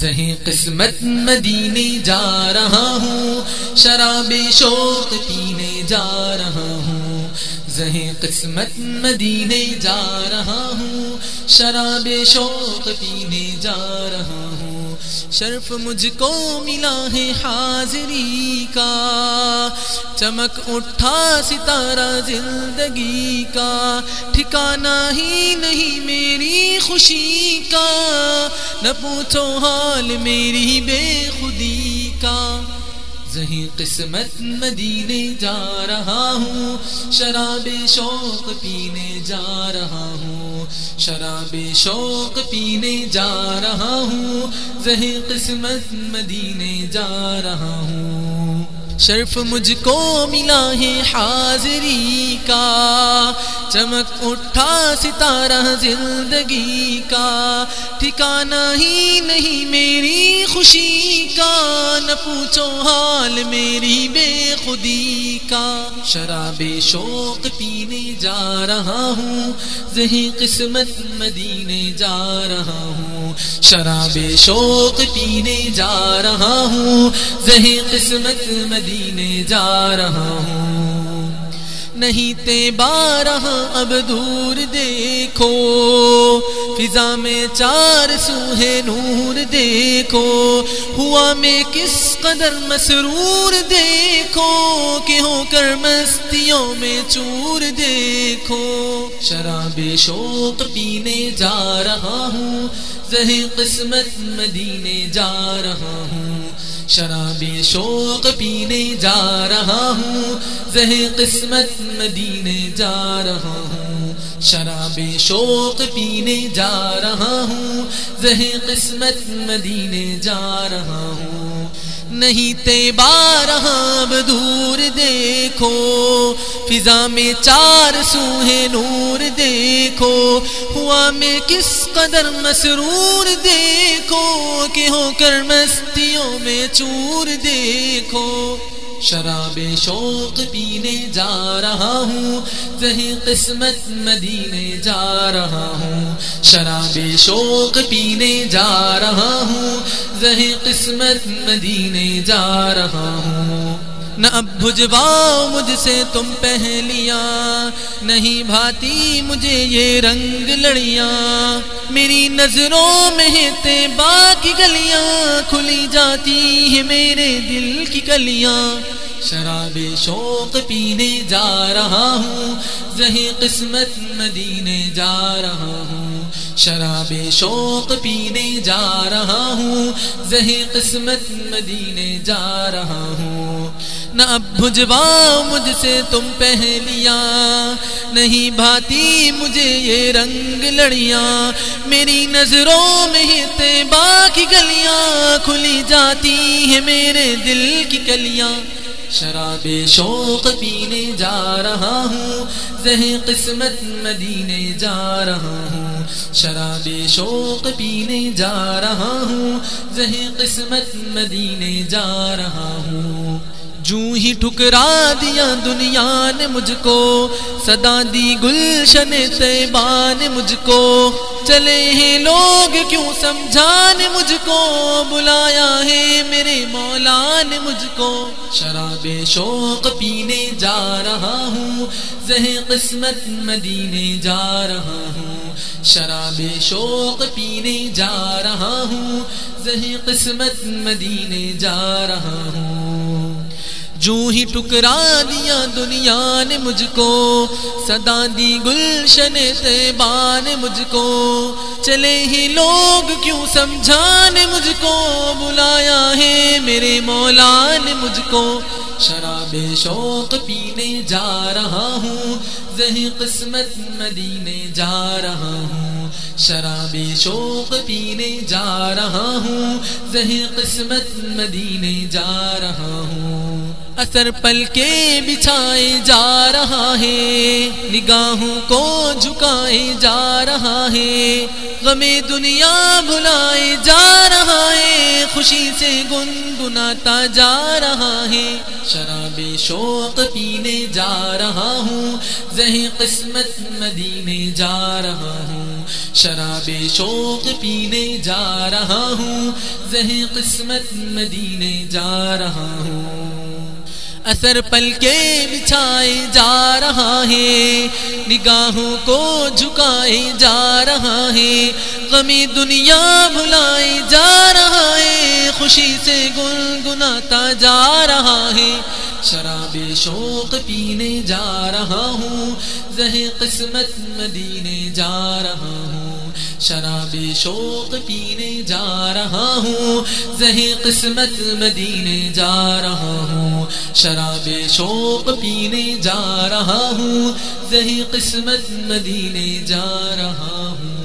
ذہن قسمت مدینے جا رہا ہوں، شراب شوق پینے جا رہا ہوں۔ ذہن قسمت مدینے جا رہا ہوں، شراب شوق پینے جا رہا ہوں۔ شرف مجھ کو ملا ہے حاضری کا۔ چمک اٹھا ستارہ زندگی کا۔ ٹھکانا ہی نہیں میری خوشی کا۔ نہ پوچھو حال میری بے خودی کا۔ ذہی قسمت مدینے جا رہا ہوں، شراب شوق پینے جا رہا ہوں، شراب شوق پینے جا رہا ہوں ذہی قسمت مدینے جا رہا ہوں۔ شرف مجھ کو ملا ہے حاضری کا۔ چمک اٹھا ستارہ زندگی کا۔ ٹھکانا ہی نہیں میری خوشی کا۔ نہ پوچھو حال میری بے خودی کا۔ شراب شوق پینے جا رہا ہوں۔ ذہی قسمت مدینے جا رہا ہوں۔ شراب شوق پینے جا رہا ہوں۔ ذہی قسمت مدینے مدینے جا رہا ہوں۔ نہیں تے بارہ اب دور دیکھو۔ فضا میں چار سوہے نور دیکھو۔ ہوا میں کس قدر مسرور دیکھو۔ کہ ہو کر مستیوں میں چور دیکھو۔ شراب شوق پینے جا رہا ہوں زہی قسمت مدینے جا رہا ہوں۔ شراب شوق پینے جا رہا ہوں، زہ قسمت مدینے جا رہا ہوں۔ شراب شوق پینے جا رہا ہوں، زہ قسمت مدینے جا رہا ہوں۔ نہیں تے بارہ دور دیکھو، فضا میں چار سوہے نور دیکھو، ہوا میں کس قدر مسرور دیکھو کہ ہو کر مستیوں میں چور دیکھو۔ شراب شوق پینے جا رہا ہوں ذہی قسمت مدینے جا رہا ہوں۔ شراب شوق پینے جا رہا ہوں ذہی قسمت مدینے جا رہا ہوں۔ نہ اب بھجواؤ مجھ سے تم پہلیاں، نہیں بھاتی مجھے یہ رنگ لڑیاں۔ میری نظروں میں تے باقی گلیاں، کھلی جاتی ہے میرے دل کی گلیاں شراب شوق پینے جا رہا ہوں ذہی قسمت مدینے جا رہا ہوں۔ شراب شوق پینے جا رہا ہوں ذہی قسمت مدینے جا رہا ہوں۔ نہ اب بھجوا مجھ سے تم پہلیاں، نہیں بھاتی مجھے یہ رنگ لڑیاں۔ میری نظروں میں تے باقی گلیاں، کھلی جاتی ہیں میرے دل کی کلیاں۔ شراب شوق پینے جا رہا ہوں ذہن قسمت مدینے جا رہا ہوں۔ شراب شوق پینے جا رہا ہوں ذہن قسمت مدینے جا رہا ہوں۔ جو ہی ٹھکرا دیا دنیا نے مجھ کو، صدا دی گلشن سیبان مجھ کو۔ چلے ہیں لوگ کیوں سمجھان مجھ کو، بلایا ہے مولا نے مجھ کو شراب شوق پینے جا رہا ہوں، زہ قسمت مدینے جا رہا ہوں، شراب شوق پینے جا رہا ہوں، زہ قسمت مدینے جا رہا ہوں۔ جو ہی ٹکرا دیا دنیا نے مجھ کو، صدا دی گلشن تیبان مجھ کو۔ چلے ہی لوگ کیوں سمجھان مجھ کو؟ بلایا ہے میرے مولا نے مجھ کو۔ شراب شوق پینے جا رہا ہوں ذہی قسمت مدینے جا رہا ہوں۔ شراب شوق پینے جا رہا ہوں ذہی قسمت مدینے جا رہا ہوں۔ اثر پل کے بچھائے جا رہا ہے، نگاہوں کو جھکائے جا رہا ہے، غم دنیا بلائے جا رہا ہے، خوشی سے گنگناتا جا رہا ہے۔ شراب شوق پینے جا رہا ہوں ذہی قسمت مدینے جا رہا ہوں۔ شراب شوق پینے جا رہا ہوں ذہی قسمت مدینے جا رہا ہوں۔ اثر پل کے بچھائے جا رہا ہے، نگاہوں کو جھکائے جا رہا ہے، غمی دنیا بھلائے جا رہا ہے، خوشی سے گنگناتا جا رہا ہے، شراب شوق پینے جا رہا ہوں زہ قسمت مدینے جا رہا ہوں۔ شراب شوق پینے جا رہا ہوں زہی قسمت مدینے جا رہا ہوں۔ شراب شوق پینے جا رہا ہوں زہی قسمت مدینے جا رہا ہوں۔